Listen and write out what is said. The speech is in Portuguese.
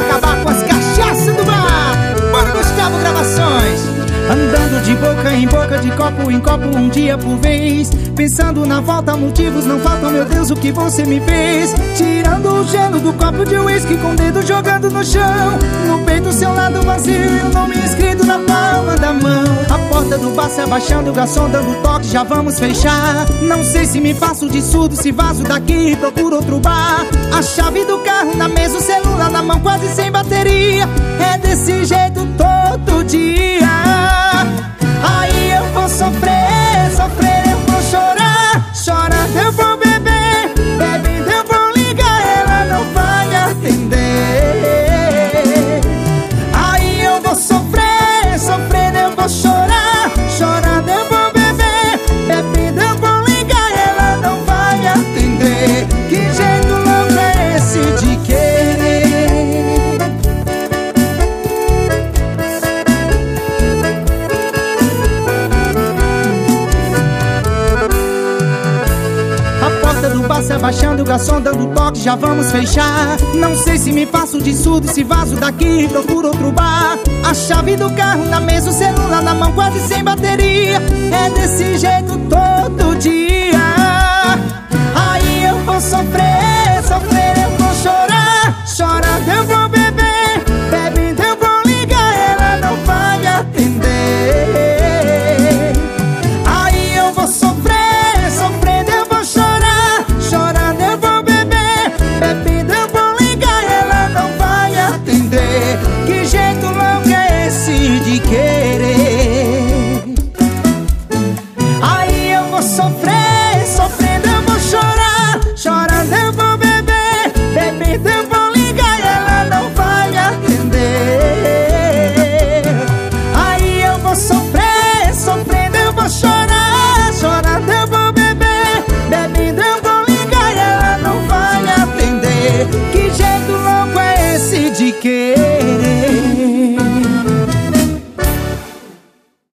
acabar com as cachaças do bar. Mano Gustavo Gravações. Andando de boca em boca, de copo em copo, um dia por vez. Pensando na volta, motivos não faltam, meu Deus, o que você me fez? Tirando o gelo do copo de uísque, com o dedo jogando no chão. No peito, seu lado vazio e o nome escrito na palma da mão. Do bar se abaixando, garçom dando toque, já vamos fechar. Não sei se me faço de surdo, se vazo daqui e procuro outro bar. A chave do carro na mesa, o celular na mão quase sem bateria. É desse jeito todo se abaixando, o garçom dando toque, já vamos fechar. Não sei se me faço de surdo, se vazo daqui procuro outro bar. A chave do carro na mesa, o celular na mão, quase sem bateria. É desse jeito todo dia. sofrer.